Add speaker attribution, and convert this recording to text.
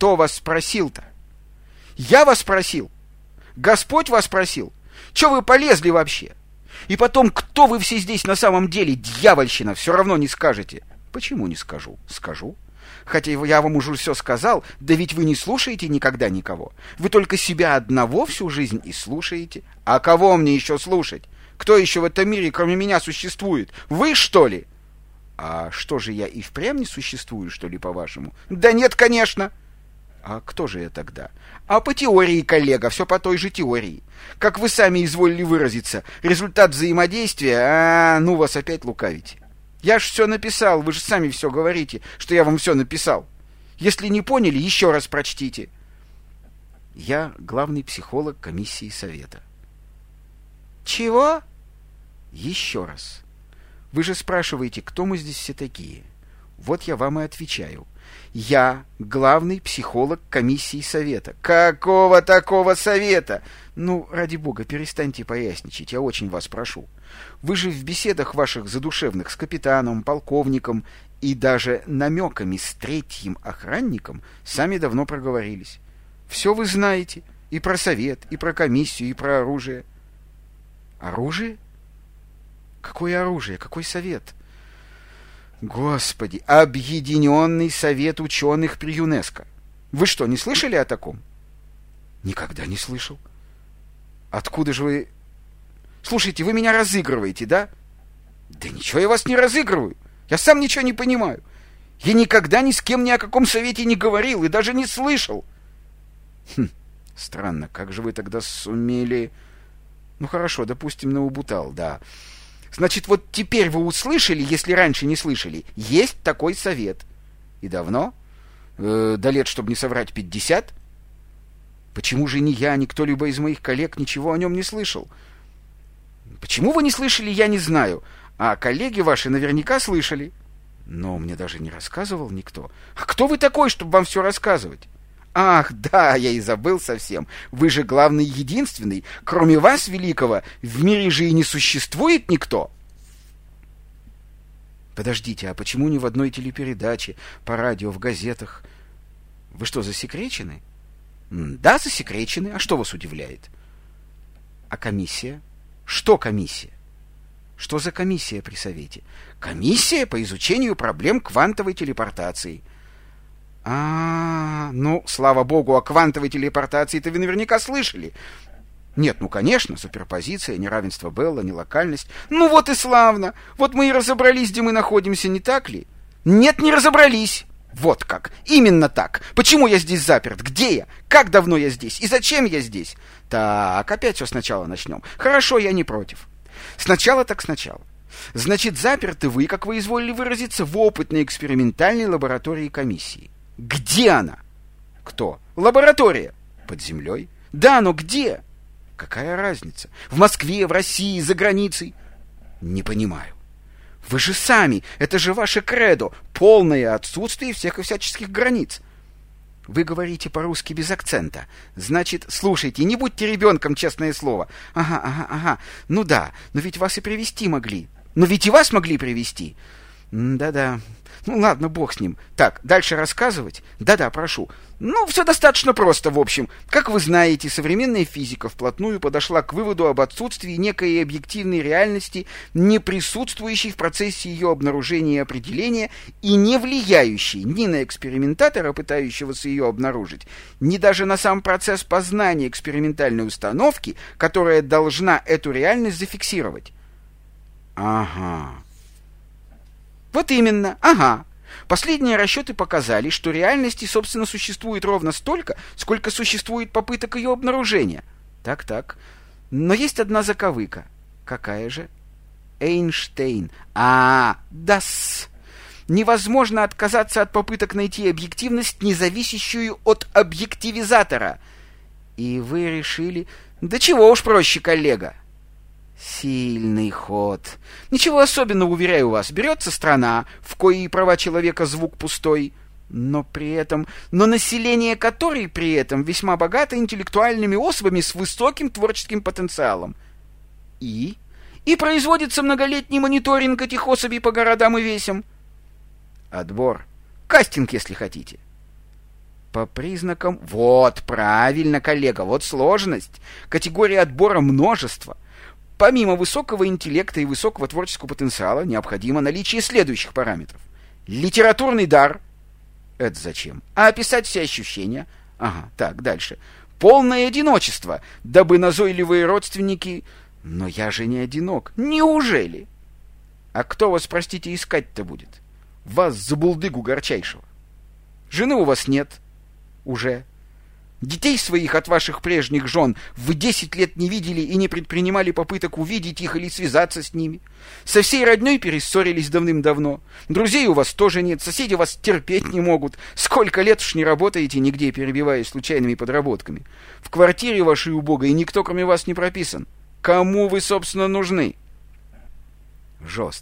Speaker 1: Кто вас спросил-то? Я вас спросил. Господь вас спросил. Че вы полезли вообще? И потом, кто вы все здесь на самом деле, дьявольщина, все равно не скажете. Почему не скажу? Скажу. Хотя я вам уже все сказал, да ведь вы не слушаете никогда никого. Вы только себя одного всю жизнь и слушаете. А кого мне еще слушать? Кто еще в этом мире, кроме меня, существует? Вы, что ли? А что же я и впрямь не существую, что ли, по-вашему? Да нет, конечно. А кто же я тогда? А по теории, коллега, все по той же теории. Как вы сами изволили выразиться, результат взаимодействия, а, ну вас опять лукавите. Я ж все написал, вы же сами все говорите, что я вам все написал. Если не поняли, еще раз прочтите. Я главный психолог комиссии совета. Чего? Еще раз. Вы же спрашиваете, кто мы здесь все такие. Вот я вам и отвечаю. Я главный психолог комиссии совета. Какого такого совета? Ну, ради бога, перестаньте поясничать, я очень вас прошу. Вы же в беседах ваших задушевных с капитаном, полковником и даже намеками с третьим охранником сами давно проговорились. Все вы знаете, и про совет, и про комиссию, и про оружие. Оружие? Какое оружие? Какой совет? Господи, Объединенный совет ученых при ЮНЕСКО. Вы что, не слышали о таком? Никогда не слышал. Откуда же вы... Слушайте, вы меня разыгрываете, да? Да ничего я вас не разыгрываю. Я сам ничего не понимаю. Я никогда ни с кем ни о каком совете не говорил и даже не слышал. Хм, странно, как же вы тогда сумели... Ну хорошо, допустим, на Убутал, да. Значит, вот теперь вы услышали, если раньше не слышали, есть такой совет. И давно? Э, до лет, чтобы не соврать, пятьдесят? Почему же ни я, ни кто-либо из моих коллег ничего о нем не слышал? Почему вы не слышали, я не знаю. А коллеги ваши наверняка слышали. Но мне даже не рассказывал никто. А кто вы такой, чтобы вам все рассказывать? Ах, да, я и забыл совсем. Вы же главный единственный. Кроме вас, великого, в мире же и не существует никто. Подождите, а почему ни в одной телепередаче, по радио, в газетах? Вы что, засекречены? Да, засекречены. А что вас удивляет? А комиссия? Что комиссия? Что за комиссия при Совете? Комиссия по изучению проблем квантовой телепортации. А, ну, слава богу, о квантовой телепортации-то вы наверняка слышали. Нет, ну, конечно, суперпозиция, неравенство Белла, нелокальность. Ну, вот и славно. Вот мы и разобрались, где мы находимся, не так ли? Нет, не разобрались. Вот как. Именно так. Почему я здесь заперт? Где я? Как давно я здесь? И зачем я здесь? Так, опять все сначала начнем. Хорошо, я не против. Сначала так сначала. Значит, заперты вы, как вы изволили выразиться, в опытной экспериментальной лаборатории комиссии. Где она? Кто? Лаборатория. Под землей? Да, но где? Какая разница? В Москве, в России, за границей? Не понимаю. Вы же сами, это же ваше кредо, полное отсутствие всех и всяческих границ. Вы говорите по-русски без акцента. Значит, слушайте, не будьте ребенком, честное слово. Ага, ага, ага. Ну да, но ведь вас и привести могли. Но ведь и вас могли привести. Да-да, ну ладно, бог с ним. Так, дальше рассказывать? Да-да, прошу. Ну, все достаточно просто, в общем. Как вы знаете, современная физика вплотную подошла к выводу об отсутствии некой объективной реальности, не присутствующей в процессе ее обнаружения и определения и не влияющей ни на экспериментатора, пытающегося ее обнаружить, ни даже на сам процесс познания экспериментальной установки, которая должна эту реальность зафиксировать. Ага. Вот именно, ага. Последние расчеты показали, что реальности, собственно, существует ровно столько, сколько существует попыток ее обнаружения. Так-так. Но есть одна заковыка. Какая же? Эйнштейн. А, дас. Невозможно отказаться от попыток найти объективность, не зависящую от объективизатора. И вы решили... Да чего уж проще, коллега. Сильный ход. Ничего особенного, уверяю вас. Берется страна, в коей права человека звук пустой, но при этом, но население которой при этом весьма богато интеллектуальными особами с высоким творческим потенциалом. И? И производится многолетний мониторинг этих особей по городам и весям. Отбор. Кастинг, если хотите. По признакам... Вот, правильно, коллега, вот сложность. Категория отбора множество. Помимо высокого интеллекта и высокого творческого потенциала, необходимо наличие следующих параметров. Литературный дар. Это зачем? А описать все ощущения. Ага, так, дальше. Полное одиночество, дабы назойливые родственники... Но я же не одинок. Неужели? А кто вас, простите, искать-то будет? Вас за булдыгу горчайшего. Жены у вас нет. Уже. Детей своих от ваших прежних жен вы десять лет не видели и не предпринимали попыток увидеть их или связаться с ними. Со всей родней перессорились давным-давно. Друзей у вас тоже нет, соседи вас терпеть не могут. Сколько лет уж не работаете нигде, перебиваясь случайными подработками. В квартире вашей убогой никто, кроме вас, не прописан. Кому вы, собственно, нужны? Жестко.